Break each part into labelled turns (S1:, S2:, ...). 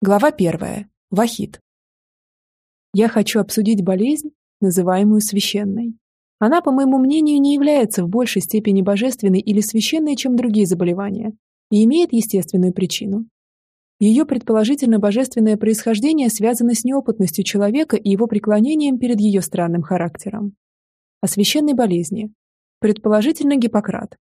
S1: Глава первая. Вахид. Я хочу обсудить болезнь, называемую священной. Она, по моему мнению, не является в большей степени божественной или священной, чем другие заболевания, и имеет естественную причину. Ее предположительно божественное происхождение связано с неопытностью человека и его преклонением перед ее странным характером. О священной болезни. Предположительно Гиппократ.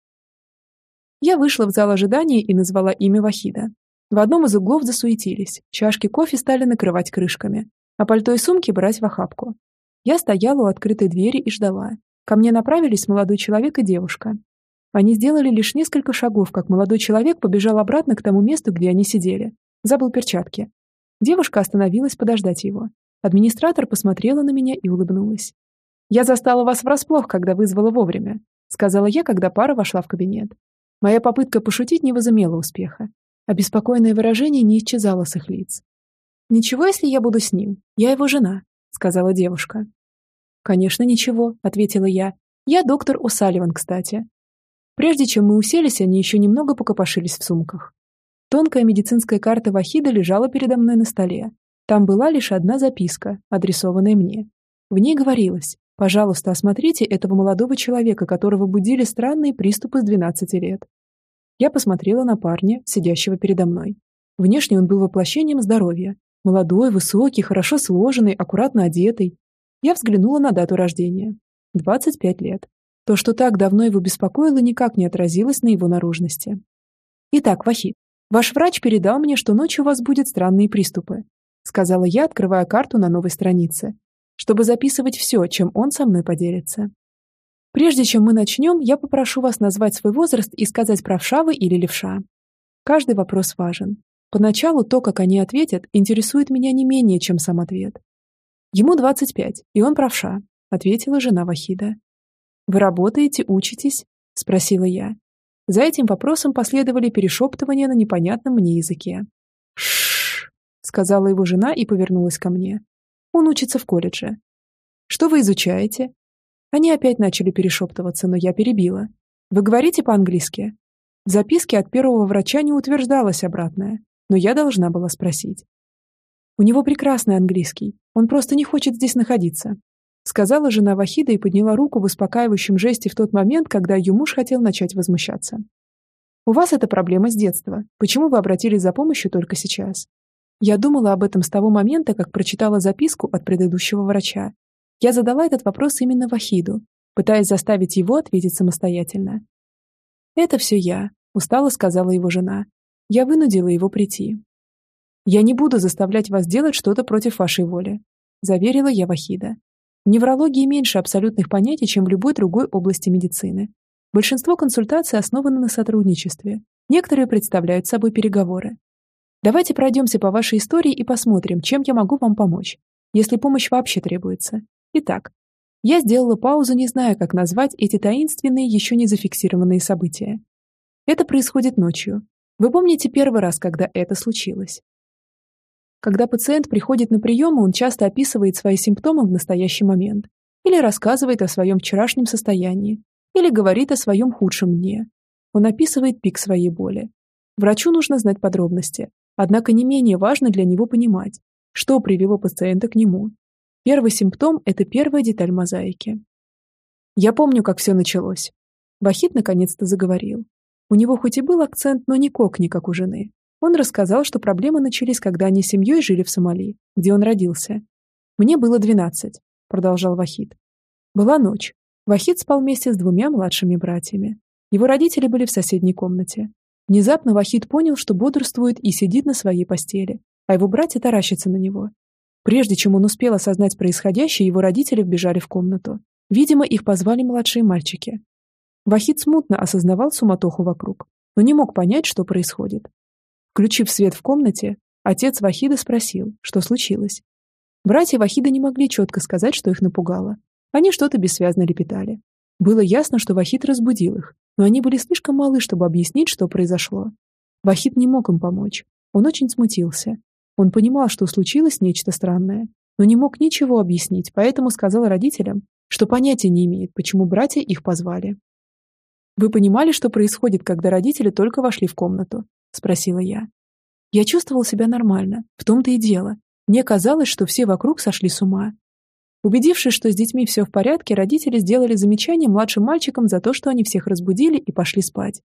S1: Я вышла в зал ожидания и назвала имя Вахида. В одном из углов засуетились, чашки кофе стали накрывать крышками, а пальто и сумки брать в охапку. Я стояла у открытой двери и ждала. Ко мне направились молодой человек и девушка. Они сделали лишь несколько шагов, как молодой человек побежал обратно к тому месту, где они сидели. Забыл перчатки. Девушка остановилась подождать его. Администратор посмотрела на меня и улыбнулась. «Я застала вас врасплох, когда вызвала вовремя», сказала я, когда пара вошла в кабинет. Моя попытка пошутить не возымела успеха. Обеспокоенное выражение не исчезало с их лиц. «Ничего, если я буду с ним. Я его жена», — сказала девушка. «Конечно, ничего», — ответила я. «Я доктор О'Салливан, кстати». Прежде чем мы уселись, они еще немного покопошились в сумках. Тонкая медицинская карта Вахида лежала передо мной на столе. Там была лишь одна записка, адресованная мне. В ней говорилось «Пожалуйста, осмотрите этого молодого человека, которого будили странные приступы с 12 лет. Я посмотрела на парня, сидящего передо мной. Внешне он был воплощением здоровья. Молодой, высокий, хорошо сложенный, аккуратно одетый. Я взглянула на дату рождения. 25 лет. То, что так давно его беспокоило, никак не отразилось на его наружности. «Итак, Вахид, ваш врач передал мне, что ночью у вас будут странные приступы», сказала я, открывая карту на новой странице, чтобы записывать все, чем он со мной поделится. Прежде чем мы начнем, я попрошу вас назвать свой возраст и сказать, правша вы или левша. Каждый вопрос важен. Поначалу то, как они ответят, интересует меня не менее, чем сам ответ. Ему 25, и он правша, ответила жена Вахида. Вы работаете, учитесь? Спросила я. За этим вопросом последовали перешептывания на непонятном мне языке. Шш, сказала его жена и повернулась ко мне. Он учится в колледже. Что вы изучаете? Они опять начали перешептываться, но я перебила. «Вы говорите по-английски?» В записке от первого врача не утверждалось обратное, но я должна была спросить. «У него прекрасный английский, он просто не хочет здесь находиться», сказала жена Вахида и подняла руку в успокаивающем жесте в тот момент, когда ее муж хотел начать возмущаться. «У вас эта проблема с детства. Почему вы обратились за помощью только сейчас?» Я думала об этом с того момента, как прочитала записку от предыдущего врача я задала этот вопрос именно Вахиду, пытаясь заставить его ответить самостоятельно. «Это все я», — устало сказала его жена. «Я вынудила его прийти». «Я не буду заставлять вас делать что-то против вашей воли», — заверила я Вахида. В неврологии меньше абсолютных понятий, чем в любой другой области медицины. Большинство консультаций основаны на сотрудничестве. Некоторые представляют собой переговоры. Давайте пройдемся по вашей истории и посмотрим, чем я могу вам помочь, если помощь вообще требуется. Итак, я сделала паузу, не зная, как назвать эти таинственные, еще не зафиксированные события. Это происходит ночью. Вы помните первый раз, когда это случилось? Когда пациент приходит на прием, он часто описывает свои симптомы в настоящий момент. Или рассказывает о своем вчерашнем состоянии. Или говорит о своем худшем дне. Он описывает пик своей боли. Врачу нужно знать подробности. Однако не менее важно для него понимать, что привело пациента к нему Первый симптом – это первая деталь мозаики. Я помню, как все началось. Вахид наконец-то заговорил. У него хоть и был акцент, но не кокни, как у жены. Он рассказал, что проблемы начались, когда они с семьей жили в Сомали, где он родился. «Мне было двенадцать», – продолжал Вахид. Была ночь. Вахид спал вместе с двумя младшими братьями. Его родители были в соседней комнате. Внезапно Вахид понял, что бодрствует и сидит на своей постели, а его братья таращатся на него. Прежде чем он успел осознать происходящее, его родители вбежали в комнату. Видимо, их позвали младшие мальчики. Вахид смутно осознавал суматоху вокруг, но не мог понять, что происходит. Включив свет в комнате, отец Вахида спросил, что случилось. Братья Вахида не могли четко сказать, что их напугало. Они что-то бессвязно лепетали. Было ясно, что Вахид разбудил их, но они были слишком малы, чтобы объяснить, что произошло. Вахид не мог им помочь. Он очень смутился он понимал, что случилось нечто странное, но не мог ничего объяснить, поэтому сказал родителям, что понятия не имеет, почему братья их позвали. «Вы понимали, что происходит, когда родители только вошли в комнату?» – спросила я. Я чувствовал себя нормально, в том-то и дело. Мне казалось, что все вокруг сошли с ума. Убедившись, что с детьми все в порядке, родители сделали замечание младшим мальчикам за то, что они всех разбудили и пошли спать.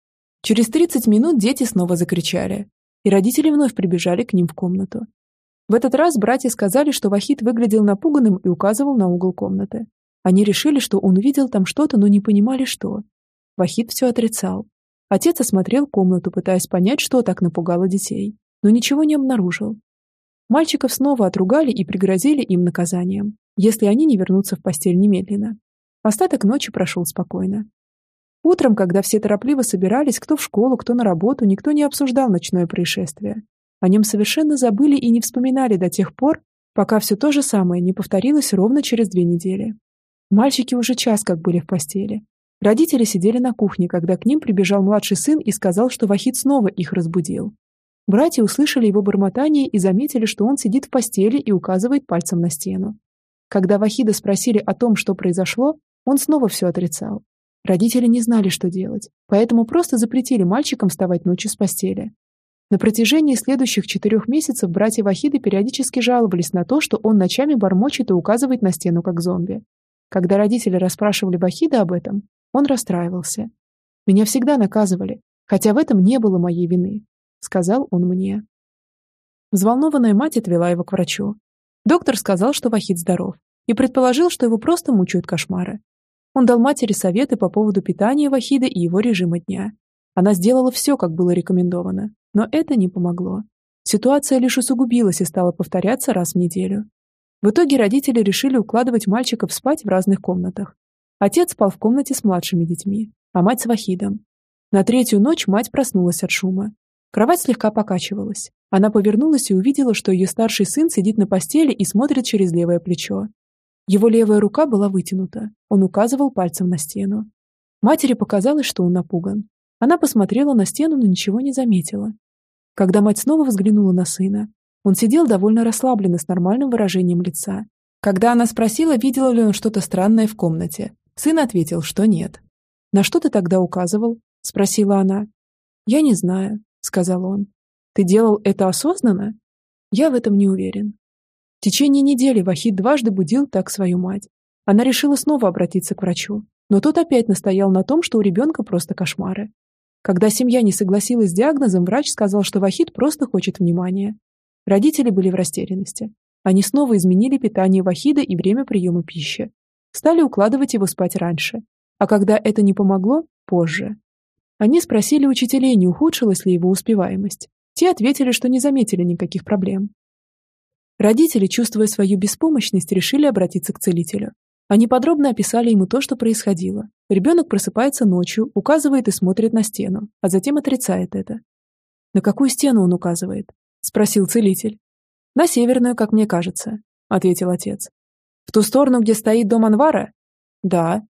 S1: Через 30 минут дети снова закричали, и родители вновь прибежали к ним в комнату. В этот раз братья сказали, что Вахид выглядел напуганным и указывал на угол комнаты. Они решили, что он увидел там что-то, но не понимали, что. Вахид все отрицал. Отец осмотрел комнату, пытаясь понять, что так напугало детей, но ничего не обнаружил. Мальчиков снова отругали и пригрозили им наказанием, если они не вернутся в постель немедленно. Остаток ночи прошел спокойно. Утром, когда все торопливо собирались, кто в школу, кто на работу, никто не обсуждал ночное происшествие. О нем совершенно забыли и не вспоминали до тех пор, пока все то же самое не повторилось ровно через две недели. Мальчики уже час как были в постели. Родители сидели на кухне, когда к ним прибежал младший сын и сказал, что Вахид снова их разбудил. Братья услышали его бормотание и заметили, что он сидит в постели и указывает пальцем на стену. Когда Вахида спросили о том, что произошло, он снова все отрицал. Родители не знали, что делать, поэтому просто запретили мальчикам вставать ночью с постели. На протяжении следующих четырех месяцев братья Вахиды периодически жаловались на то, что он ночами бормочет и указывает на стену как зомби. Когда родители расспрашивали Вахида об этом, он расстраивался. «Меня всегда наказывали, хотя в этом не было моей вины», — сказал он мне. Взволнованная мать отвела его к врачу. Доктор сказал, что Вахид здоров, и предположил, что его просто мучают кошмары. Он дал матери советы по поводу питания Вахида и его режима дня. Она сделала все, как было рекомендовано, но это не помогло. Ситуация лишь усугубилась и стала повторяться раз в неделю. В итоге родители решили укладывать мальчиков спать в разных комнатах. Отец спал в комнате с младшими детьми, а мать с Вахидом. На третью ночь мать проснулась от шума. Кровать слегка покачивалась. Она повернулась и увидела, что ее старший сын сидит на постели и смотрит через левое плечо. Его левая рука была вытянута. Он указывал пальцем на стену. Матери показалось, что он напуган. Она посмотрела на стену, но ничего не заметила. Когда мать снова взглянула на сына, он сидел довольно расслабленно с нормальным выражением лица. Когда она спросила, видела ли он что-то странное в комнате, сын ответил, что нет. «На что ты тогда указывал?» – спросила она. «Я не знаю», – сказал он. «Ты делал это осознанно?» «Я в этом не уверен». Течение недели Вахид дважды будил так свою мать. Она решила снова обратиться к врачу, но тот опять настоял на том, что у ребенка просто кошмары. Когда семья не согласилась с диагнозом, врач сказал, что Вахид просто хочет внимания. Родители были в растерянности. Они снова изменили питание Вахида и время приема пищи. Стали укладывать его спать раньше. А когда это не помогло, позже. Они спросили учителей, не ухудшилась ли его успеваемость. Те ответили, что не заметили никаких проблем. Родители, чувствуя свою беспомощность, решили обратиться к целителю. Они подробно описали ему то, что происходило. Ребенок просыпается ночью, указывает и смотрит на стену, а затем отрицает это. «На какую стену он указывает?» – спросил целитель. «На северную, как мне кажется», – ответил отец. «В ту сторону, где стоит дом Анвара?» «Да».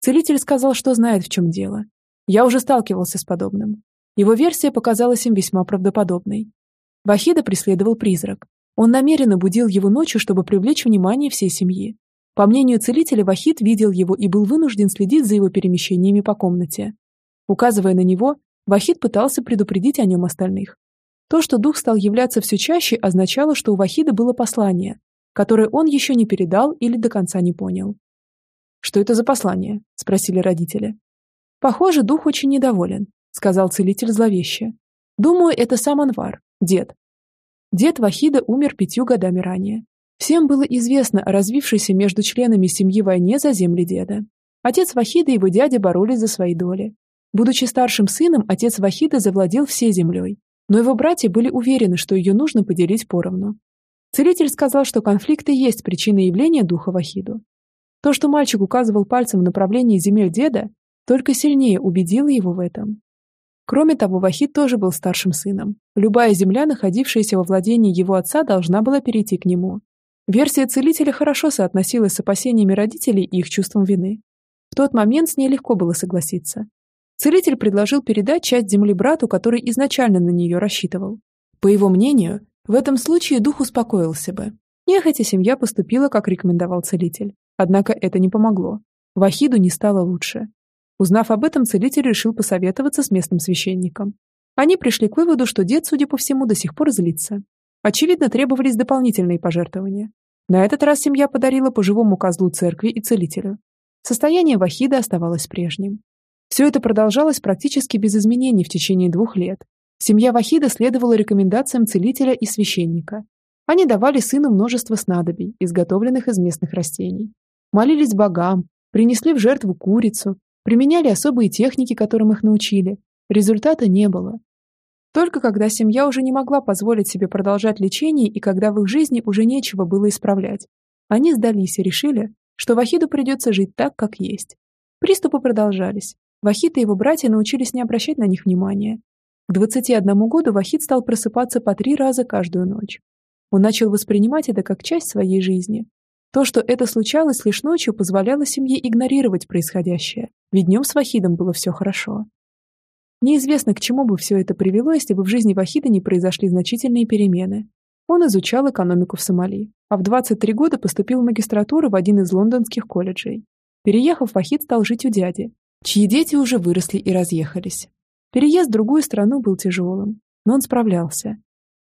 S1: Целитель сказал, что знает, в чем дело. Я уже сталкивался с подобным. Его версия показалась им весьма правдоподобной. Вахида преследовал призрак. Он намеренно будил его ночью, чтобы привлечь внимание всей семьи. По мнению целителя, Вахид видел его и был вынужден следить за его перемещениями по комнате. Указывая на него, Вахид пытался предупредить о нем остальных. То, что дух стал являться все чаще, означало, что у Вахида было послание, которое он еще не передал или до конца не понял. «Что это за послание?» – спросили родители. «Похоже, дух очень недоволен», – сказал целитель зловеще. «Думаю, это сам Анвар, дед». Дед Вахида умер пятью годами ранее. Всем было известно о развившейся между членами семьи войне за земли деда. Отец Вахида и его дядя боролись за свои доли. Будучи старшим сыном, отец Вахида завладел всей землей, но его братья были уверены, что ее нужно поделить поровну. Целитель сказал, что конфликты есть причина явления духа Вахиду. То, что мальчик указывал пальцем в направлении земель деда, только сильнее убедило его в этом. Кроме того, Вахид тоже был старшим сыном. Любая земля, находившаяся во владении его отца, должна была перейти к нему. Версия целителя хорошо соотносилась с опасениями родителей и их чувством вины. В тот момент с ней легко было согласиться. Целитель предложил передать часть земли брату, который изначально на нее рассчитывал. По его мнению, в этом случае дух успокоился бы. Нехотя семья поступила, как рекомендовал целитель. Однако это не помогло. Вахиду не стало лучше. Узнав об этом, целитель решил посоветоваться с местным священником. Они пришли к выводу, что дед, судя по всему, до сих пор злится. Очевидно, требовались дополнительные пожертвования. На этот раз семья подарила по живому козлу церкви и целителю. Состояние Вахида оставалось прежним. Все это продолжалось практически без изменений в течение двух лет. Семья Вахида следовала рекомендациям целителя и священника. Они давали сыну множество снадобий, изготовленных из местных растений. Молились богам, принесли в жертву курицу, применяли особые техники, которым их научили. Результата не было. Только когда семья уже не могла позволить себе продолжать лечение и когда в их жизни уже нечего было исправлять, они сдались и решили, что Вахиду придется жить так, как есть. Приступы продолжались. Вахид и его братья научились не обращать на них внимания. К 21 году Вахид стал просыпаться по три раза каждую ночь. Он начал воспринимать это как часть своей жизни. То, что это случалось лишь ночью, позволяло семье игнорировать происходящее, ведь днем с Вахидом было все хорошо. Неизвестно, к чему бы все это привело, если бы в жизни Вахида не произошли значительные перемены. Он изучал экономику в Сомали, а в 23 года поступил в магистратуру в один из лондонских колледжей. Переехав, Вахид стал жить у дяди, чьи дети уже выросли и разъехались. Переезд в другую страну был тяжелым, но он справлялся.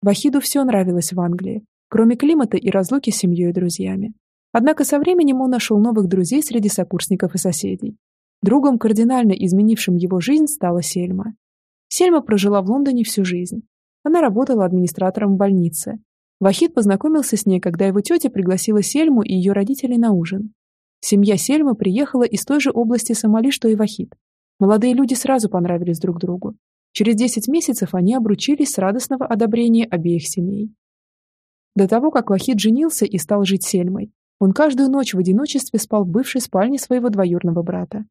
S1: Вахиду все нравилось в Англии, кроме климата и разлуки с семьей и друзьями. Однако со временем он нашел новых друзей среди сокурсников и соседей. Другом, кардинально изменившим его жизнь, стала Сельма. Сельма прожила в Лондоне всю жизнь. Она работала администратором в больнице. Вахид познакомился с ней, когда его тетя пригласила Сельму и ее родителей на ужин. Семья Сельмы приехала из той же области Сомали, что и Вахид. Молодые люди сразу понравились друг другу. Через 10 месяцев они обручились с радостного одобрения обеих семей. До того, как Вахид женился и стал жить Сельмой, он каждую ночь в одиночестве спал в бывшей спальне своего двоюрного брата.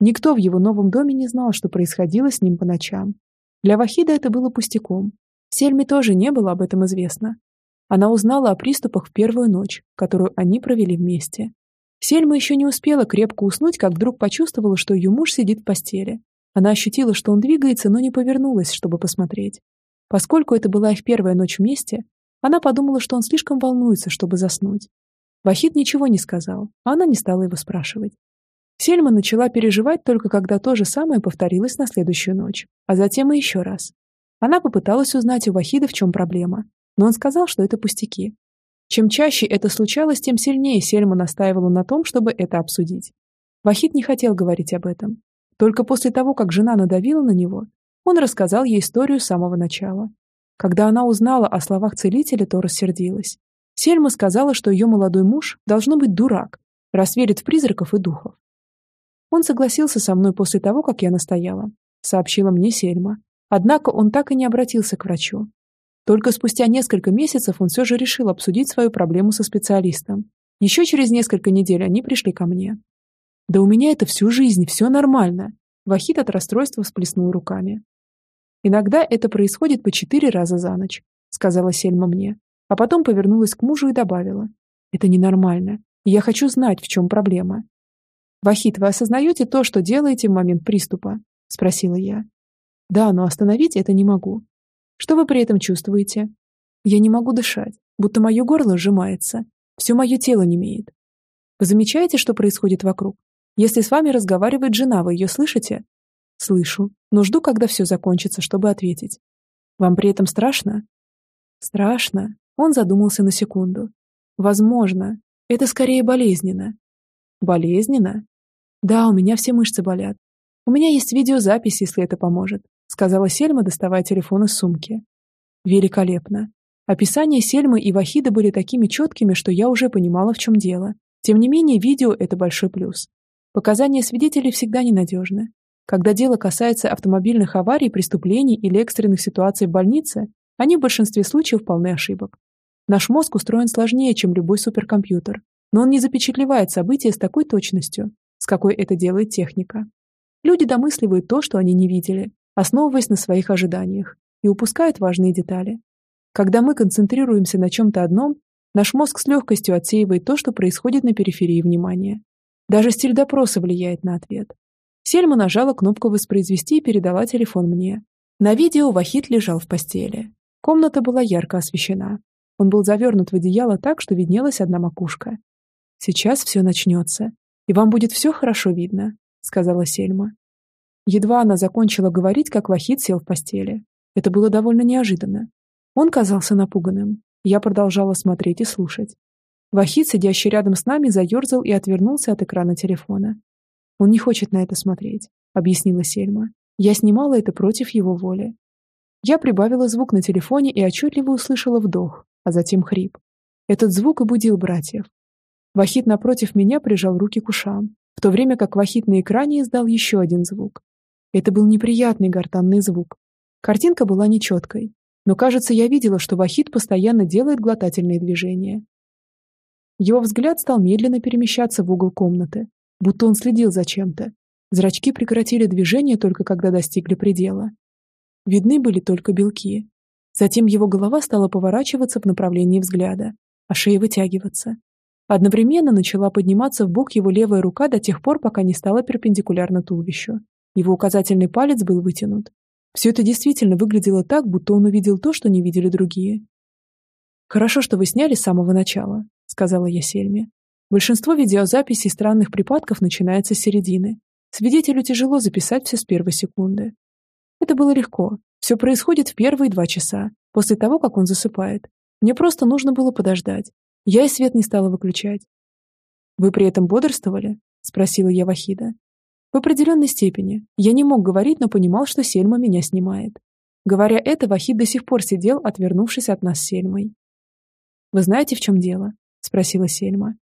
S1: Никто в его новом доме не знал, что происходило с ним по ночам. Для Вахида это было пустяком. Сельме тоже не было об этом известно. Она узнала о приступах в первую ночь, которую они провели вместе. Сельма еще не успела крепко уснуть, как вдруг почувствовала, что ее муж сидит в постели. Она ощутила, что он двигается, но не повернулась, чтобы посмотреть. Поскольку это была их первая ночь вместе, она подумала, что он слишком волнуется, чтобы заснуть. Вахид ничего не сказал, а она не стала его спрашивать. Сельма начала переживать только когда то же самое повторилось на следующую ночь, а затем и еще раз. Она попыталась узнать у Вахида, в чем проблема, но он сказал, что это пустяки. Чем чаще это случалось, тем сильнее Сельма настаивала на том, чтобы это обсудить. Вахид не хотел говорить об этом. Только после того, как жена надавила на него, он рассказал ей историю с самого начала. Когда она узнала о словах целителя, то рассердилась. Сельма сказала, что ее молодой муж должно быть дурак, раз верит в призраков и духов. Он согласился со мной после того, как я настояла, сообщила мне Сельма. Однако он так и не обратился к врачу. Только спустя несколько месяцев он все же решил обсудить свою проблему со специалистом. Еще через несколько недель они пришли ко мне. «Да у меня это всю жизнь, все нормально!» Вахид от расстройства всплеснул руками. «Иногда это происходит по четыре раза за ночь», сказала Сельма мне, а потом повернулась к мужу и добавила. «Это ненормально, я хочу знать, в чем проблема. «Вахит, вы осознаете то, что делаете в момент приступа?» – спросила я. «Да, но остановить это не могу». «Что вы при этом чувствуете?» «Я не могу дышать, будто мое горло сжимается. Все мое тело немеет». «Вы замечаете, что происходит вокруг? Если с вами разговаривает жена, вы ее слышите?» «Слышу, но жду, когда все закончится, чтобы ответить». «Вам при этом страшно?» «Страшно?» Он задумался на секунду. «Возможно. Это скорее болезненно». «Болезненно?» «Да, у меня все мышцы болят. У меня есть видеозапись, если это поможет», сказала Сельма, доставая телефон из сумки. Великолепно. Описания Сельмы и Вахида были такими четкими, что я уже понимала, в чем дело. Тем не менее, видео – это большой плюс. Показания свидетелей всегда ненадежны. Когда дело касается автомобильных аварий, преступлений или экстренных ситуаций в больнице, они в большинстве случаев полны ошибок. Наш мозг устроен сложнее, чем любой суперкомпьютер, но он не запечатлевает события с такой точностью, с какой это делает техника. Люди домысливают то, что они не видели, основываясь на своих ожиданиях, и упускают важные детали. Когда мы концентрируемся на чем-то одном, наш мозг с легкостью отсеивает то, что происходит на периферии внимания. Даже стиль допроса влияет на ответ. Сельма нажала кнопку «Воспроизвести» и передала телефон мне. На видео Вахид лежал в постели. Комната была ярко освещена. Он был завернут в одеяло так, что виднелась одна макушка. Сейчас все начнется и вам будет все хорошо видно», — сказала Сельма. Едва она закончила говорить, как Вахид сел в постели. Это было довольно неожиданно. Он казался напуганным. Я продолжала смотреть и слушать. Вахид, сидящий рядом с нами, заерзал и отвернулся от экрана телефона. «Он не хочет на это смотреть», — объяснила Сельма. «Я снимала это против его воли». Я прибавила звук на телефоне и отчетливо услышала вдох, а затем хрип. Этот звук и будил братьев. Вахид напротив меня прижал руки к ушам, в то время как Вахид на экране издал еще один звук. Это был неприятный гортанный звук. Картинка была нечеткой, но, кажется, я видела, что Вахид постоянно делает глотательные движения. Его взгляд стал медленно перемещаться в угол комнаты, будто он следил за чем-то. Зрачки прекратили движение только когда достигли предела. Видны были только белки. Затем его голова стала поворачиваться в направлении взгляда, а шея вытягиваться. Одновременно начала подниматься в бок его левая рука до тех пор, пока не стала перпендикулярно туловищу. Его указательный палец был вытянут. Все это действительно выглядело так, будто он увидел то, что не видели другие. «Хорошо, что вы сняли с самого начала», — сказала я Сельме. «Большинство видеозаписей странных припадков начинается с середины. Свидетелю тяжело записать все с первой секунды. Это было легко. Все происходит в первые два часа, после того, как он засыпает. Мне просто нужно было подождать. Я и свет не стала выключать. «Вы при этом бодрствовали?» — спросила я Вахида. В определенной степени. Я не мог говорить, но понимал, что Сельма меня снимает. Говоря это, Вахид до сих пор сидел, отвернувшись от нас с Сельмой. «Вы знаете, в чем дело?» – спросила Сельма.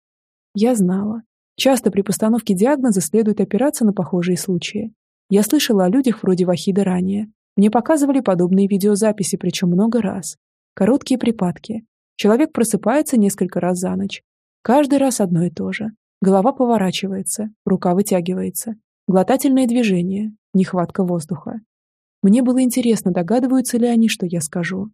S1: Я знала. Часто при постановке диагноза следует опираться на похожие случаи. Я слышала о людях вроде Вахида ранее. Мне показывали подобные видеозаписи, причем много раз. Короткие припадки. Человек просыпается несколько раз за ночь. Каждый раз одно и то же. Голова поворачивается, рука вытягивается. Глотательное движение, нехватка воздуха. Мне было интересно, догадываются ли они, что я скажу.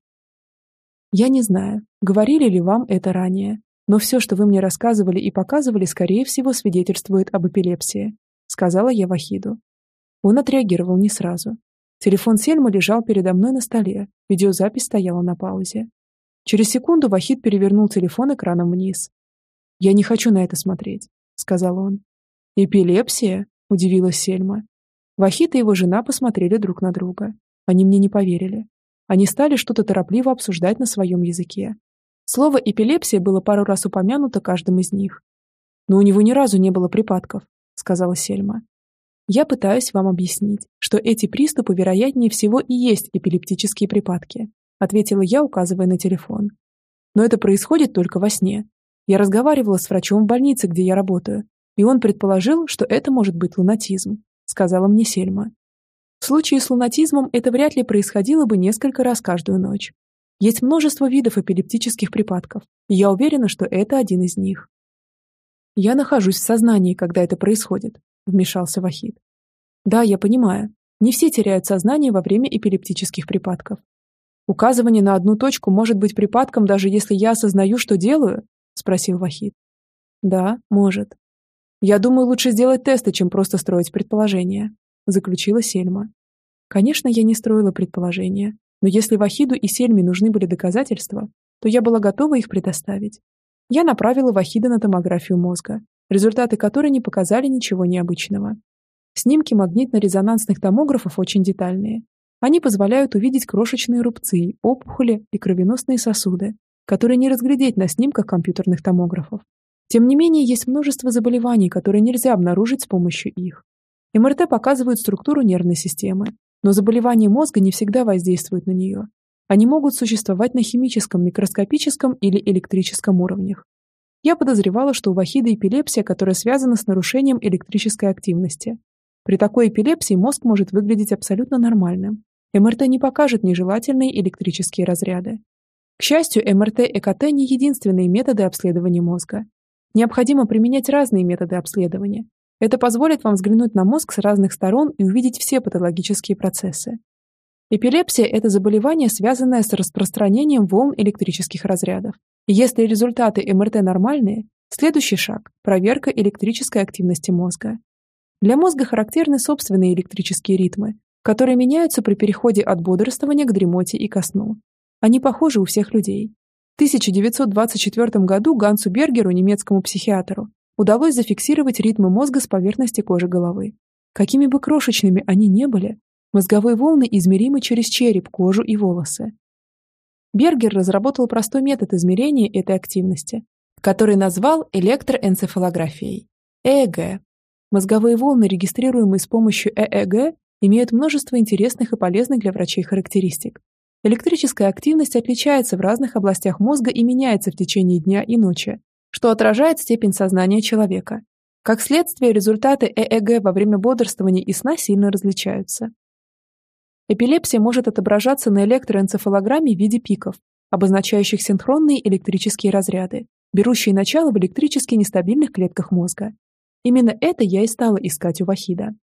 S1: Я не знаю, говорили ли вам это ранее, но все, что вы мне рассказывали и показывали, скорее всего, свидетельствует об эпилепсии, сказала я Вахиду. Он отреагировал не сразу. Телефон Сельмы лежал передо мной на столе, видеозапись стояла на паузе. Через секунду Вахид перевернул телефон экраном вниз. «Я не хочу на это смотреть», — сказал он. «Эпилепсия?» удивилась Сельма. Вахит и его жена посмотрели друг на друга. Они мне не поверили. Они стали что-то торопливо обсуждать на своем языке. Слово «эпилепсия» было пару раз упомянуто каждым из них. «Но у него ни разу не было припадков», — сказала Сельма. «Я пытаюсь вам объяснить, что эти приступы, вероятнее всего, и есть эпилептические припадки», — ответила я, указывая на телефон. «Но это происходит только во сне. Я разговаривала с врачом в больнице, где я работаю, и он предположил, что это может быть лунатизм, сказала мне Сельма. В случае с лунатизмом это вряд ли происходило бы несколько раз каждую ночь. Есть множество видов эпилептических припадков, и я уверена, что это один из них. «Я нахожусь в сознании, когда это происходит», — вмешался Вахид. «Да, я понимаю. Не все теряют сознание во время эпилептических припадков. Указывание на одну точку может быть припадком, даже если я осознаю, что делаю?» — спросил Вахид. «Да, может. «Я думаю, лучше сделать тесты, чем просто строить предположения», — заключила Сельма. Конечно, я не строила предположения, но если Вахиду и Сельме нужны были доказательства, то я была готова их предоставить. Я направила Вахида на томографию мозга, результаты которой не показали ничего необычного. Снимки магнитно-резонансных томографов очень детальные. Они позволяют увидеть крошечные рубцы, опухоли и кровеносные сосуды, которые не разглядеть на снимках компьютерных томографов. Тем не менее, есть множество заболеваний, которые нельзя обнаружить с помощью их. МРТ показывают структуру нервной системы, но заболевания мозга не всегда воздействуют на нее. Они могут существовать на химическом, микроскопическом или электрическом уровнях. Я подозревала, что у Вахида эпилепсия, которая связана с нарушением электрической активности. При такой эпилепсии мозг может выглядеть абсолютно нормальным. МРТ не покажет нежелательные электрические разряды. К счастью, МРТ и ЭКТ не единственные методы обследования мозга. Необходимо применять разные методы обследования. Это позволит вам взглянуть на мозг с разных сторон и увидеть все патологические процессы. Эпилепсия – это заболевание, связанное с распространением волн электрических разрядов. Если результаты МРТ нормальные, следующий шаг – проверка электрической активности мозга. Для мозга характерны собственные электрические ритмы, которые меняются при переходе от бодрствования к дремоте и ко сну. Они похожи у всех людей. В 1924 году Гансу Бергеру, немецкому психиатру, удалось зафиксировать ритмы мозга с поверхности кожи головы. Какими бы крошечными они ни были, Мозговые волны измеримы через череп, кожу и волосы. Бергер разработал простой метод измерения этой активности, который назвал электроэнцефалографией – ЭЭГ. Мозговые волны, регистрируемые с помощью ЭЭГ, имеют множество интересных и полезных для врачей характеристик. Электрическая активность отличается в разных областях мозга и меняется в течение дня и ночи, что отражает степень сознания человека. Как следствие, результаты ЭЭГ во время бодрствования и сна сильно различаются. Эпилепсия может отображаться на электроэнцефалограмме в виде пиков, обозначающих синхронные электрические разряды, берущие начало в электрически нестабильных клетках мозга. Именно это я и стала искать у Вахида.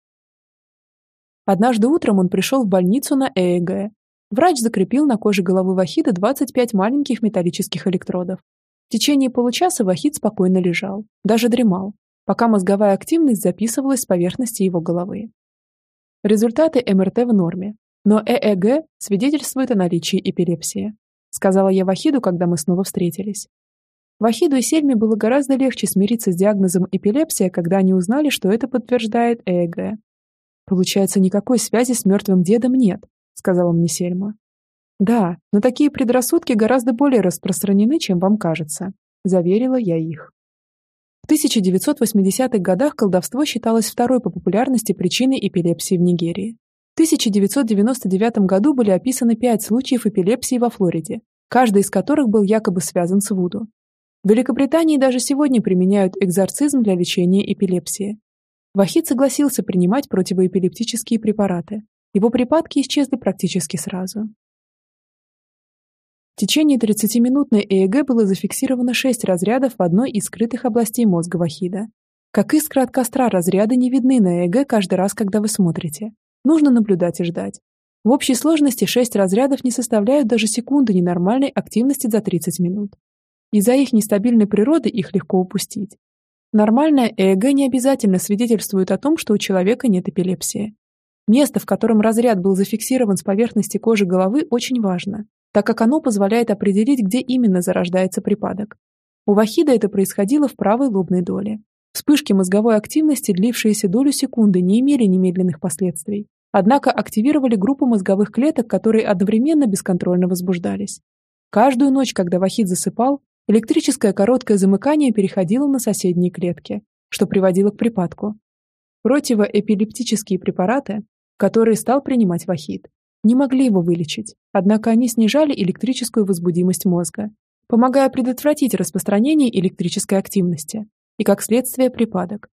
S1: Однажды утром он пришел в больницу на ЭЭГ. Врач закрепил на коже головы Вахида 25 маленьких металлических электродов. В течение получаса Вахид спокойно лежал, даже дремал, пока мозговая активность записывалась с поверхности его головы. Результаты МРТ в норме, но ЭЭГ свидетельствует о наличии эпилепсии, сказала я Вахиду, когда мы снова встретились. Вахиду и Сельме было гораздо легче смириться с диагнозом эпилепсия, когда они узнали, что это подтверждает ЭЭГ. «Получается, никакой связи с мертвым дедом нет», — сказала мне Сельма. «Да, но такие предрассудки гораздо более распространены, чем вам кажется», — заверила я их. В 1980-х годах колдовство считалось второй по популярности причиной эпилепсии в Нигерии. 1999 году были описаны пять случаев эпилепсии во Флориде, каждый из которых был якобы связан с Вуду. В Великобритании даже сегодня применяют экзорцизм для лечения эпилепсии. Вахид согласился принимать противоэпилептические препараты. Его припадки исчезли практически сразу. В течение 30-минутной ЭЭГ было зафиксировано 6 разрядов в одной из скрытых областей мозга Вахида. Как искра от костра разряды не видны на ЭЭГ каждый раз, когда вы смотрите. Нужно наблюдать и ждать. В общей сложности 6 разрядов не составляют даже секунды ненормальной активности за 30 минут. Из-за их нестабильной природы их легко упустить. Нормальное ЭЭГ не обязательно свидетельствует о том, что у человека нет эпилепсии. Место, в котором разряд был зафиксирован с поверхности кожи головы, очень важно, так как оно позволяет определить, где именно зарождается припадок. У Вахида это происходило в правой лобной доле. Вспышки мозговой активности, длившиеся долю секунды, не имели немедленных последствий, однако активировали группу мозговых клеток, которые одновременно бесконтрольно возбуждались. Каждую ночь, когда Вахид засыпал, электрическое короткое замыкание переходило на соседние клетки, что приводило к припадку. Противоэпилептические препараты, которые стал принимать Вахид, не могли его вылечить, однако они снижали электрическую возбудимость мозга, помогая предотвратить распространение электрической активности и, как следствие, припадок.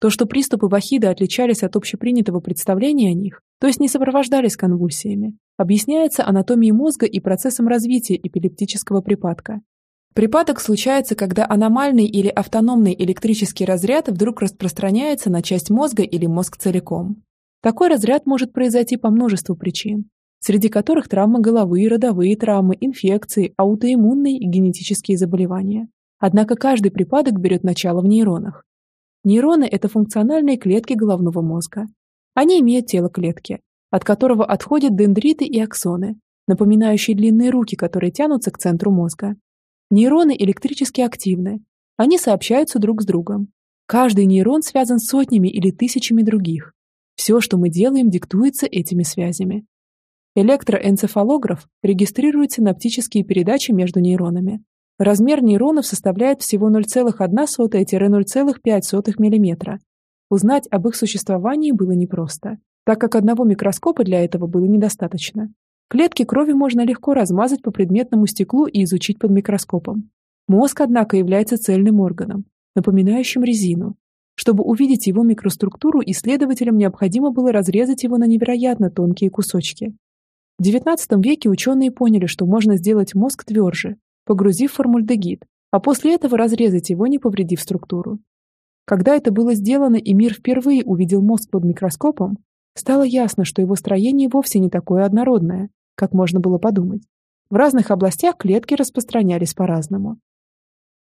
S1: То, что приступы Вахида отличались от общепринятого представления о них, то есть не сопровождались конвульсиями, объясняется анатомией мозга и процессом развития эпилептического припадка. Припадок случается, когда аномальный или автономный электрический разряд вдруг распространяется на часть мозга или мозг целиком. Такой разряд может произойти по множеству причин, среди которых травмы головы, родовые травмы, инфекции, аутоиммунные и генетические заболевания. Однако каждый припадок берет начало в нейронах. Нейроны – это функциональные клетки головного мозга. Они имеют тело клетки, от которого отходят дендриты и аксоны, напоминающие длинные руки, которые тянутся к центру мозга. Нейроны электрически активны. Они сообщаются друг с другом. Каждый нейрон связан с сотнями или тысячами других. Все, что мы делаем, диктуется этими связями. Электроэнцефалограф регистрирует синаптические передачи между нейронами, Размер нейронов составляет всего 0,1-0,5 мм. Узнать об их существовании было непросто, так как одного микроскопа для этого было недостаточно. Клетки крови можно легко размазать по предметному стеклу и изучить под микроскопом. Мозг, однако, является цельным органом, напоминающим резину. Чтобы увидеть его микроструктуру, исследователям необходимо было разрезать его на невероятно тонкие кусочки. В XIX веке ученые поняли, что можно сделать мозг тверже, погрузив формальдегид, а после этого разрезать его, не повредив структуру. Когда это было сделано и мир впервые увидел мозг под микроскопом, стало ясно, что его строение вовсе не такое однородное, как можно было подумать. В разных областях клетки распространялись по-разному.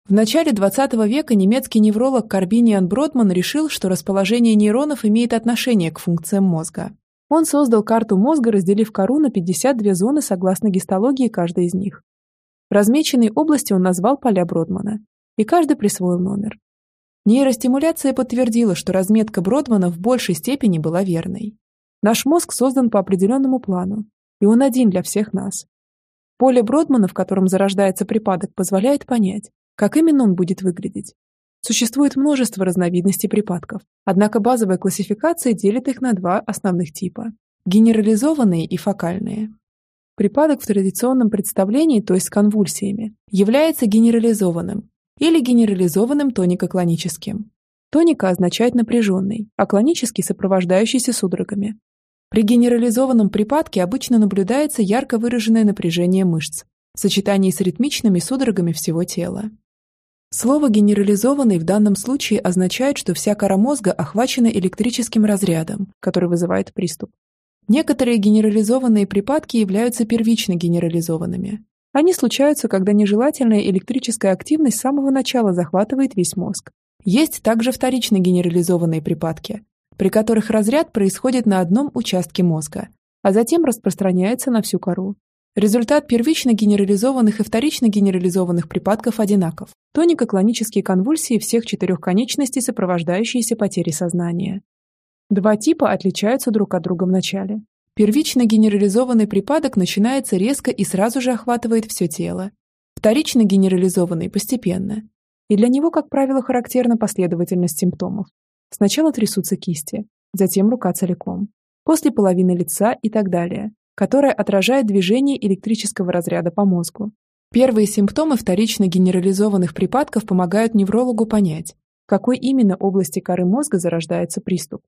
S1: В начале XX века немецкий невролог Карбиниан Бродман решил, что расположение нейронов имеет отношение к функциям мозга. Он создал карту мозга, разделив кору на 52 зоны согласно гистологии каждой из них. Размеченные области он назвал поля Бродмана, и каждый присвоил номер. Нейростимуляция подтвердила, что разметка Бродмана в большей степени была верной. Наш мозг создан по определенному плану, и он один для всех нас. Поле Бродмана, в котором зарождается припадок, позволяет понять, как именно он будет выглядеть. Существует множество разновидностей припадков, однако базовая классификация делит их на два основных типа – генерализованные и фокальные. Припадок в традиционном представлении, то есть с конвульсиями, является генерализованным или генерализованным тонико-клоническим. Тоника означает напряженный, а клонический – сопровождающийся судорогами. При генерализованном припадке обычно наблюдается ярко выраженное напряжение мышц в сочетании с ритмичными судорогами всего тела. Слово «генерализованный» в данном случае означает, что вся кора мозга охвачена электрическим разрядом, который вызывает приступ. Некоторые генерализованные припадки являются первично генерализованными. Они случаются, когда нежелательная электрическая активность с самого начала захватывает весь мозг. Есть также вторично генерализованные припадки, при которых разряд происходит на одном участке мозга, а затем распространяется на всю кору. Результат первично генерализованных и вторично генерализованных припадков одинаков. Тонико-клонические конвульсии всех четырех конечностей, сопровождающиеся потерей сознания. Два типа отличаются друг от друга в начале. Первично генерализованный припадок начинается резко и сразу же охватывает все тело. Вторично генерализованный – постепенно. И для него, как правило, характерна последовательность симптомов. Сначала трясутся кисти, затем рука целиком, после половины лица и так далее, которая отражает движение электрического разряда по мозгу. Первые симптомы вторично генерализованных припадков помогают неврологу понять, в какой именно области коры мозга зарождается приступ.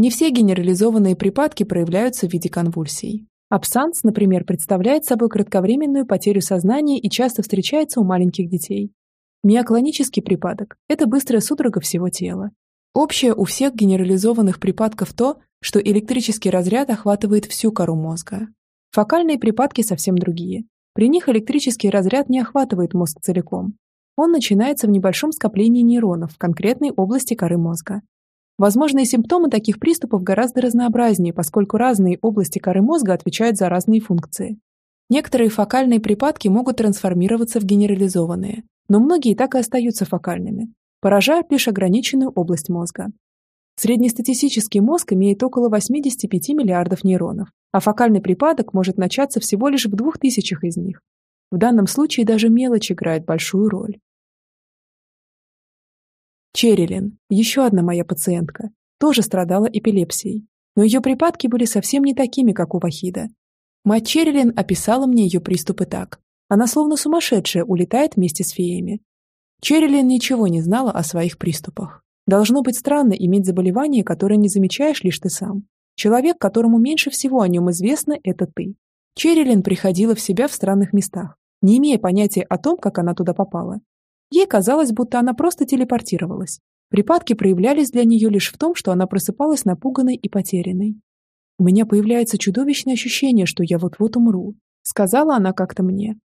S1: Не все генерализованные припадки проявляются в виде конвульсий. Абсанс, например, представляет собой кратковременную потерю сознания и часто встречается у маленьких детей. Миоклонический припадок – это быстрая судорога всего тела, Общее у всех генерализованных припадков то, что электрический разряд охватывает всю кору мозга. Фокальные припадки совсем другие. При них электрический разряд не охватывает мозг целиком. Он начинается в небольшом скоплении нейронов в конкретной области коры мозга. Возможные симптомы таких приступов гораздо разнообразнее, поскольку разные области коры мозга отвечают за разные функции. Некоторые фокальные припадки могут трансформироваться в генерализованные, но многие так и остаются фокальными, поражают лишь ограниченную область мозга. Среднестатистический мозг имеет около 85 миллиардов нейронов, а фокальный припадок может начаться всего лишь в двух тысячах из них. В данном случае даже мелочь играет большую роль. Черрилин, еще одна моя пациентка, тоже страдала эпилепсией, но ее припадки были совсем не такими, как у Вахида. Мать Черрилин описала мне ее приступы так. Она словно сумасшедшая улетает вместе с феями, Черрилин ничего не знала о своих приступах. Должно быть странно иметь заболевание, которое не замечаешь лишь ты сам. Человек, которому меньше всего о нем известно, это ты. Черрилин приходила в себя в странных местах, не имея понятия о том, как она туда попала. Ей казалось, будто она просто телепортировалась. Припадки проявлялись для нее лишь в том, что она просыпалась напуганной и потерянной. «У меня появляется чудовищное ощущение, что я вот-вот умру», сказала она как-то мне,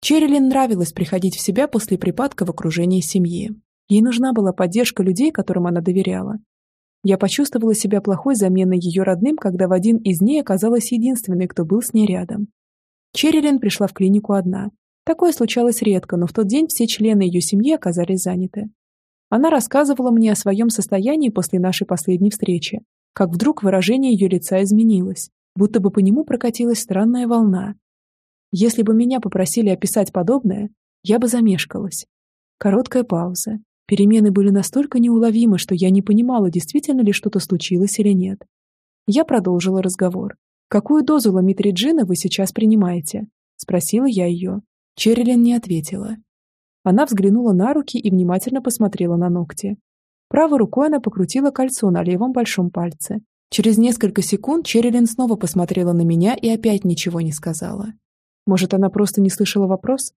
S1: Черрилин нравилось приходить в себя после припадка в окружении семьи. Ей нужна была поддержка людей, которым она доверяла. Я почувствовала себя плохой заменой ее родным, когда в один из дней оказалась единственной, кто был с ней рядом. Черрилин пришла в клинику одна. Такое случалось редко, но в тот день все члены ее семьи оказались заняты. Она рассказывала мне о своем состоянии после нашей последней встречи, как вдруг выражение ее лица изменилось, будто бы по нему прокатилась странная волна, если бы меня попросили описать подобное, я бы замешкалась. Короткая пауза. Перемены были настолько неуловимы, что я не понимала, действительно ли что-то случилось или нет. Я продолжила разговор. «Какую дозу ламитриджина вы сейчас принимаете?» Спросила я ее. Черрилин не ответила. Она взглянула на руки и внимательно посмотрела на ногти. Правой рукой она покрутила кольцо на левом большом пальце. Через несколько секунд Черрилин снова посмотрела на меня и опять ничего не сказала. Может, она просто не слышала вопрос?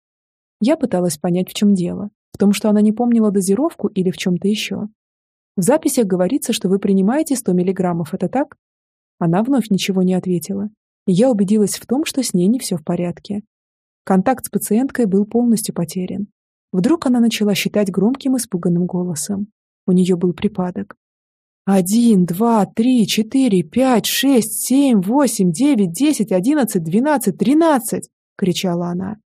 S1: Я пыталась понять, в чем дело. В том, что она не помнила дозировку или в чем-то еще. В записях говорится, что вы принимаете 100 миллиграммов, это так? Она вновь ничего не ответила. Я убедилась в том, что с ней не все в порядке. Контакт с пациенткой был полностью потерян. Вдруг она начала считать громким испуганным голосом. У нее был припадок. «Один, два, три, четыре, пять, шесть, семь, восемь, девять, десять, одиннадцать, двенадцать, тринадцать!» — кричала она.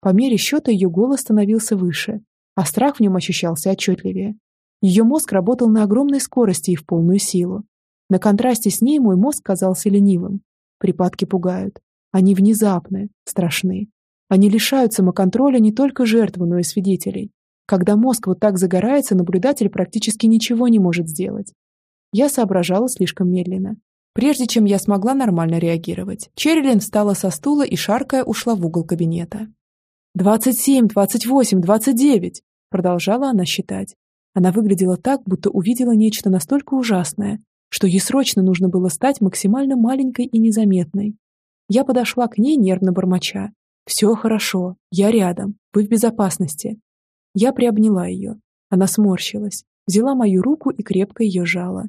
S1: По мере счета ее голос становился выше, а страх в нем ощущался отчетливее. Ее мозг работал на огромной скорости и в полную силу. На контрасте с ней мой мозг казался ленивым. Припадки пугают. Они внезапны, страшны. Они лишают самоконтроля не только жертвы, но и свидетелей. Когда мозг вот так загорается, наблюдатель практически ничего не может сделать. Я соображала слишком медленно. Прежде чем я смогла нормально реагировать, Черрилин встала со стула и, шаркая, ушла в угол кабинета. «Двадцать семь, двадцать восемь, двадцать девять!» Продолжала она считать. Она выглядела так, будто увидела нечто настолько ужасное, что ей срочно нужно было стать максимально маленькой и незаметной. Я подошла к ней, нервно бормоча. «Все хорошо, я рядом, вы в безопасности». Я приобняла ее. Она сморщилась, взяла мою руку и крепко ее жала.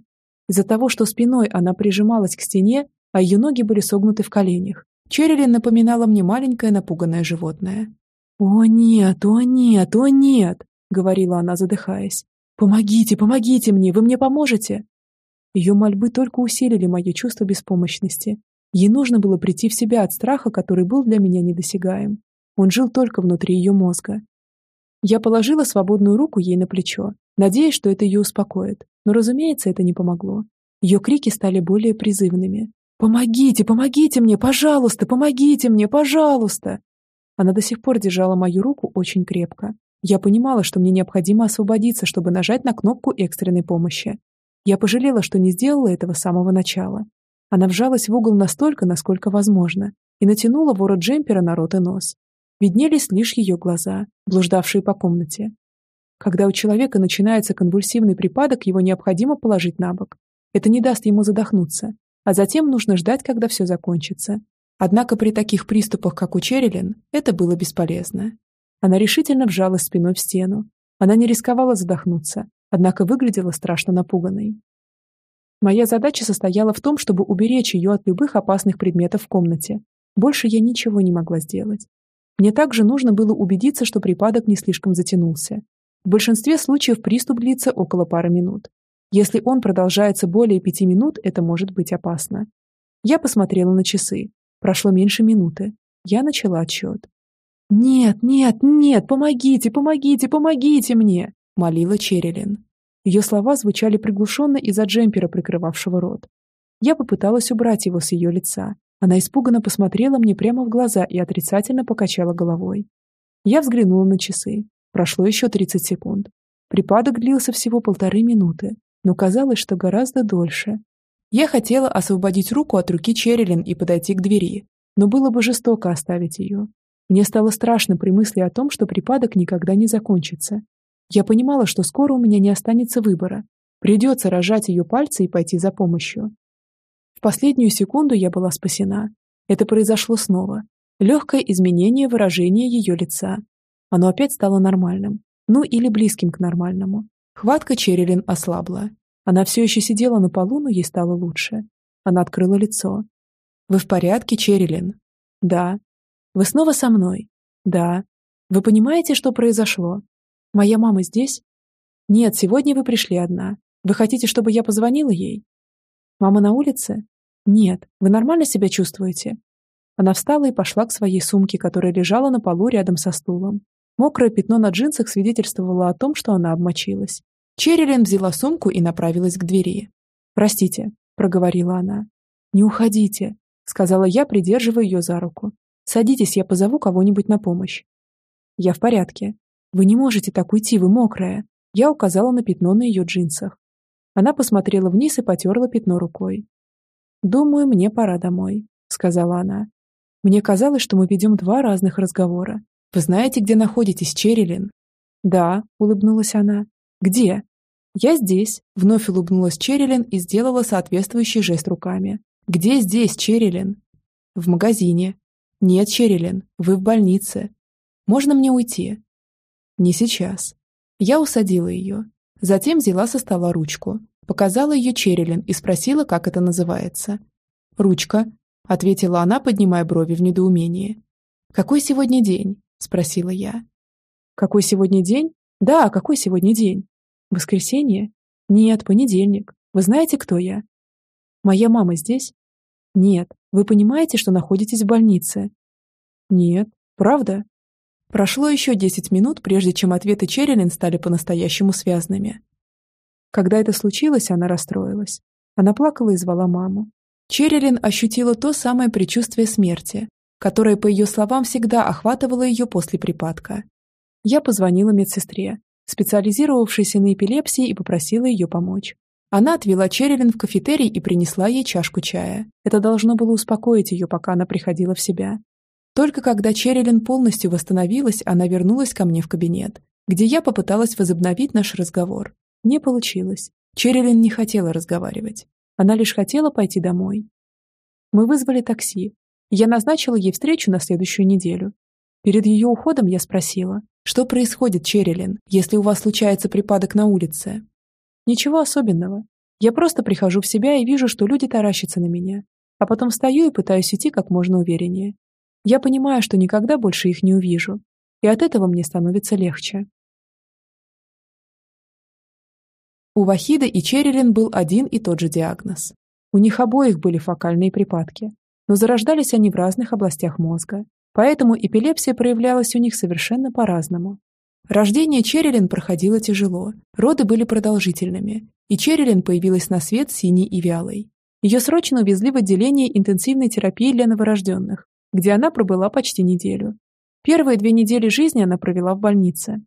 S1: Из-за того, что спиной она прижималась к стене, а ее ноги были согнуты в коленях, Черрилин напоминала мне маленькое напуганное животное. «О нет, о нет, о нет!» — говорила она, задыхаясь. «Помогите, помогите мне, вы мне поможете?» Ее мольбы только усилили мое чувство беспомощности. Ей нужно было прийти в себя от страха, который был для меня недосягаем. Он жил только внутри ее мозга. Я положила свободную руку ей на плечо, надеясь, что это ее успокоит. Но, разумеется, это не помогло. Ее крики стали более призывными. «Помогите, помогите мне, пожалуйста, помогите мне, пожалуйста!» Она до сих пор держала мою руку очень крепко. Я понимала, что мне необходимо освободиться, чтобы нажать на кнопку экстренной помощи. Я пожалела, что не сделала этого с самого начала. Она вжалась в угол настолько, насколько возможно, и натянула ворот джемпера на рот и нос. Виднелись лишь ее глаза, блуждавшие по комнате. Когда у человека начинается конвульсивный припадок, его необходимо положить на бок. Это не даст ему задохнуться, а затем нужно ждать, когда все закончится. Однако при таких приступах, как у Черрилин, это было бесполезно. Она решительно вжалась спиной в стену. Она не рисковала задохнуться, однако выглядела страшно напуганной. Моя задача состояла в том, чтобы уберечь ее от любых опасных предметов в комнате. Больше я ничего не могла сделать. Мне также нужно было убедиться, что припадок не слишком затянулся. В большинстве случаев приступ длится около пары минут. Если он продолжается более пяти минут, это может быть опасно. Я посмотрела на часы. Прошло меньше минуты. Я начала отсчет. «Нет, нет, нет, помогите, помогите, помогите мне!» молила Черрилин. Ее слова звучали приглушенно из-за джемпера, прикрывавшего рот. Я попыталась убрать его с ее лица. Она испуганно посмотрела мне прямо в глаза и отрицательно покачала головой. Я взглянула на часы. Прошло еще 30 секунд. Припадок длился всего полторы минуты, но казалось, что гораздо дольше. Я хотела освободить руку от руки Черрилин и подойти к двери, но было бы жестоко оставить ее. Мне стало страшно при мысли о том, что припадок никогда не закончится, я понимала, что скоро у меня не останется выбора. Придется рожать ее пальцы и пойти за помощью. В последнюю секунду я была спасена. Это произошло снова. Легкое изменение выражения ее лица. Оно опять стало нормальным. Ну или близким к нормальному. Хватка Черрилин ослабла. Она все еще сидела на полу, но ей стало лучше. Она открыла лицо. «Вы в порядке, Черрилин?» «Да». «Вы снова со мной?» «Да». «Вы понимаете, что произошло?» Моя мама здесь? Нет, сегодня вы пришли одна. Вы хотите, чтобы я позвонила ей? Мама на улице? Нет. Вы нормально себя чувствуете? Она встала и пошла к своей сумке, которая лежала на полу рядом со стулом. Мокрое пятно на джинсах свидетельствовало о том, что она обмочилась. Черрилин взяла сумку и направилась к двери. «Простите», — проговорила она. «Не уходите», — сказала я, придерживая ее за руку. «Садитесь, я позову кого-нибудь на помощь». «Я в порядке», «Вы не можете так уйти, вы мокрая!» Я указала на пятно на ее джинсах. Она посмотрела вниз и потерла пятно рукой. «Думаю, мне пора домой», — сказала она. «Мне казалось, что мы ведем два разных разговора. Вы знаете, где находитесь, Черрилин?» «Да», — улыбнулась она. «Где?» «Я здесь», — вновь улыбнулась Черрилин и сделала соответствующий жест руками. «Где здесь, Черрилин?» «В магазине». «Нет, Черрилин, вы в больнице. Можно мне уйти?» Не сейчас. Я усадила ее. Затем взяла со стола ручку, показала ее Черрилин и спросила, как это называется. «Ручка», — ответила она, поднимая брови в недоумении. «Какой сегодня день?» — спросила я. «Какой сегодня день? Да, какой сегодня день? Воскресенье? Нет, понедельник. Вы знаете, кто я?» «Моя мама здесь?» «Нет. Вы понимаете, что находитесь в больнице?» «Нет. Правда?» Прошло еще 10 минут, прежде чем ответы Черрилин стали по-настоящему связанными. Когда это случилось, она расстроилась. Она плакала и звала маму. Черрилин ощутила то самое предчувствие смерти, которое, по ее словам, всегда охватывало ее после припадка. Я позвонила медсестре, специализировавшейся на эпилепсии, и попросила ее помочь. Она отвела Черрилин в кафетерий и принесла ей чашку чая. Это должно было успокоить ее, пока она приходила в себя. Только когда Черрилин полностью восстановилась, она вернулась ко мне в кабинет, где я попыталась возобновить наш разговор. Не получилось. Черрилин не хотела разговаривать. Она лишь хотела пойти домой. Мы вызвали такси. Я назначила ей встречу на следующую неделю. Перед ее уходом я спросила, что происходит, Черрилин, если у вас случается припадок на улице? Ничего особенного. Я просто прихожу в себя и вижу, что люди таращатся на меня. А потом встаю и пытаюсь идти как можно увереннее. Я понимаю, что никогда больше их не увижу. И от этого мне становится легче. У Вахида и Черрилин был один и тот же диагноз. У них обоих были фокальные припадки, но зарождались они в разных областях мозга, Поэтому эпилепсия проявлялась у них совершенно по-разному. Рождение Черрилин проходило тяжело, роды были продолжительными, и Черрилин появилась на свет синей и вялой. Ее срочно увезли в отделение интенсивной терапии для новорожденных, где она пробыла почти неделю. Первые две недели жизни она провела в больнице.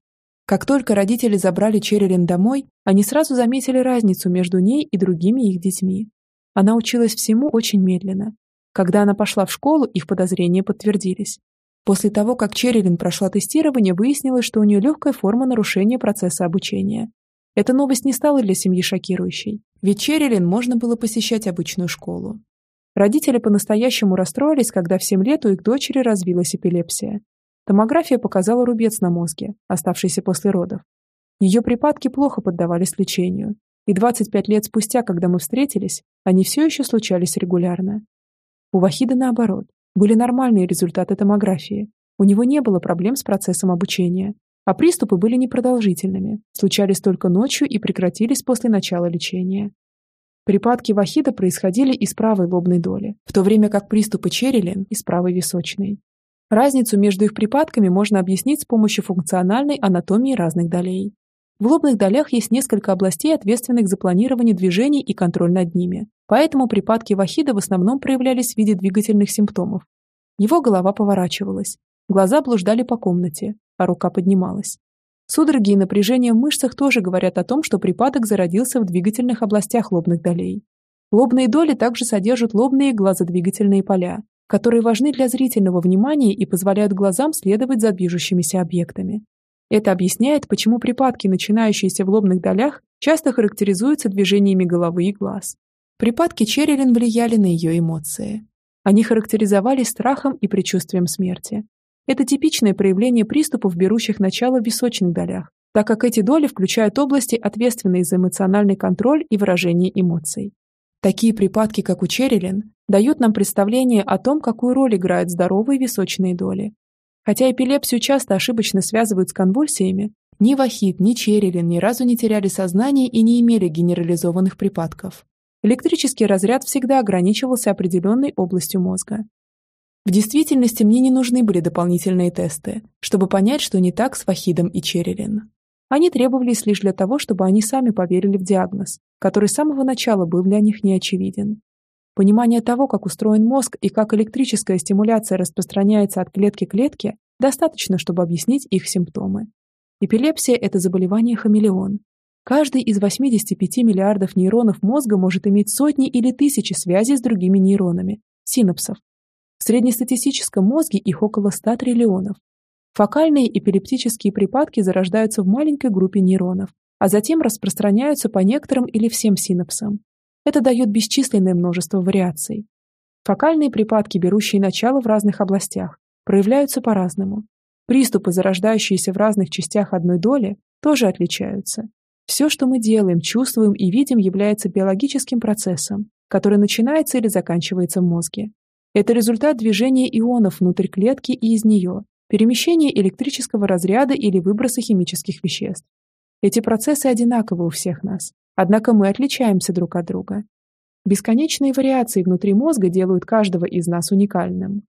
S1: Как только родители забрали Черрилин домой, они сразу заметили разницу между ней и другими их детьми. Она училась всему очень медленно, когда она пошла в школу, их подозрения подтвердились. После того, как Черрилин прошла тестирование, выяснилось, что у нее легкая форма нарушения процесса обучения. Эта новость не стала для семьи шокирующей, ведь Черрилин можно было посещать обычную школу. Родители по-настоящему расстроились, когда в 7 лет у их дочери развилась эпилепсия. Томография показала рубец на мозге, оставшийся после родов. Ее припадки плохо поддавались лечению, и 25 лет спустя, когда мы встретились, они все еще случались регулярно. У Вахида наоборот, были нормальные результаты томографии. У него не было проблем с процессом обучения, а приступы были непродолжительными, случались только ночью и прекратились после начала лечения. Припадки Вахида происходили из правой лобной доли, в то время как приступы Черрилин – из правой височной. Разницу между их припадками можно объяснить с помощью функциональной анатомии разных долей. В лобных долях есть несколько областей, ответственных за планирование движений и контроль над ними, поэтому припадки Вахида в основном проявлялись в виде двигательных симптомов. Его голова поворачивалась, глаза блуждали по комнате, а рука поднималась. Судороги и напряжение в мышцах тоже говорят о том, что припадок зародился в двигательных областях лобных долей. Лобные доли также содержат лобные глазодвигательные поля, которые важны для зрительного внимания и позволяют глазам следовать за движущимися объектами. Это объясняет, почему припадки, начинающиеся в лобных долях, часто характеризуются движениями головы и глаз. Припадки Черрилин влияли на ее эмоции. Они характеризовались страхом и предчувствием смерти. Это типичное проявление приступов, берущих начало в височных долях, так как эти доли включают области, ответственные за эмоциональный контроль и выражение эмоций. Такие припадки, как у Черрилин, дают нам представление о том, какую роль играют здоровые височные доли. Хотя эпилепсию часто ошибочно связывают с конвульсиями, ни Вахид, ни Черрилин ни разу не теряли сознание и не имели генерализованных припадков. Электрический разряд всегда ограничивался определенной областью мозга. В действительности мне не нужны были дополнительные тесты, чтобы понять, что не так с Вахидом и Черрилин. Они требовались лишь для того, чтобы они сами поверили в диагноз, который с самого начала был для них неочевиден. Понимание того, как устроен мозг и как электрическая стимуляция распространяется от клетки к клетке, достаточно, чтобы объяснить их симптомы. Эпилепсия – это заболевание хамелеон. Каждый из 85 миллиардов нейронов мозга может иметь сотни или тысячи связей с другими нейронами – синапсов. В среднестатистическом мозге их около 100 триллионов. Фокальные эпилептические припадки зарождаются в маленькой группе нейронов, а затем распространяются по некоторым или всем синапсам. Это дает бесчисленное множество вариаций. Фокальные припадки, берущие начало в разных областях, проявляются по-разному. Приступы, зарождающиеся в разных частях одной доли, тоже отличаются. Все, что мы делаем, чувствуем и видим, является биологическим процессом, который начинается или заканчивается в мозге. Это результат движения ионов внутрь клетки и из нее, перемещения электрического разряда или выброса химических веществ. Эти процессы одинаковы у всех нас, Однако мы отличаемся друг от друга. Бесконечные вариации внутри мозга делают каждого из нас уникальным.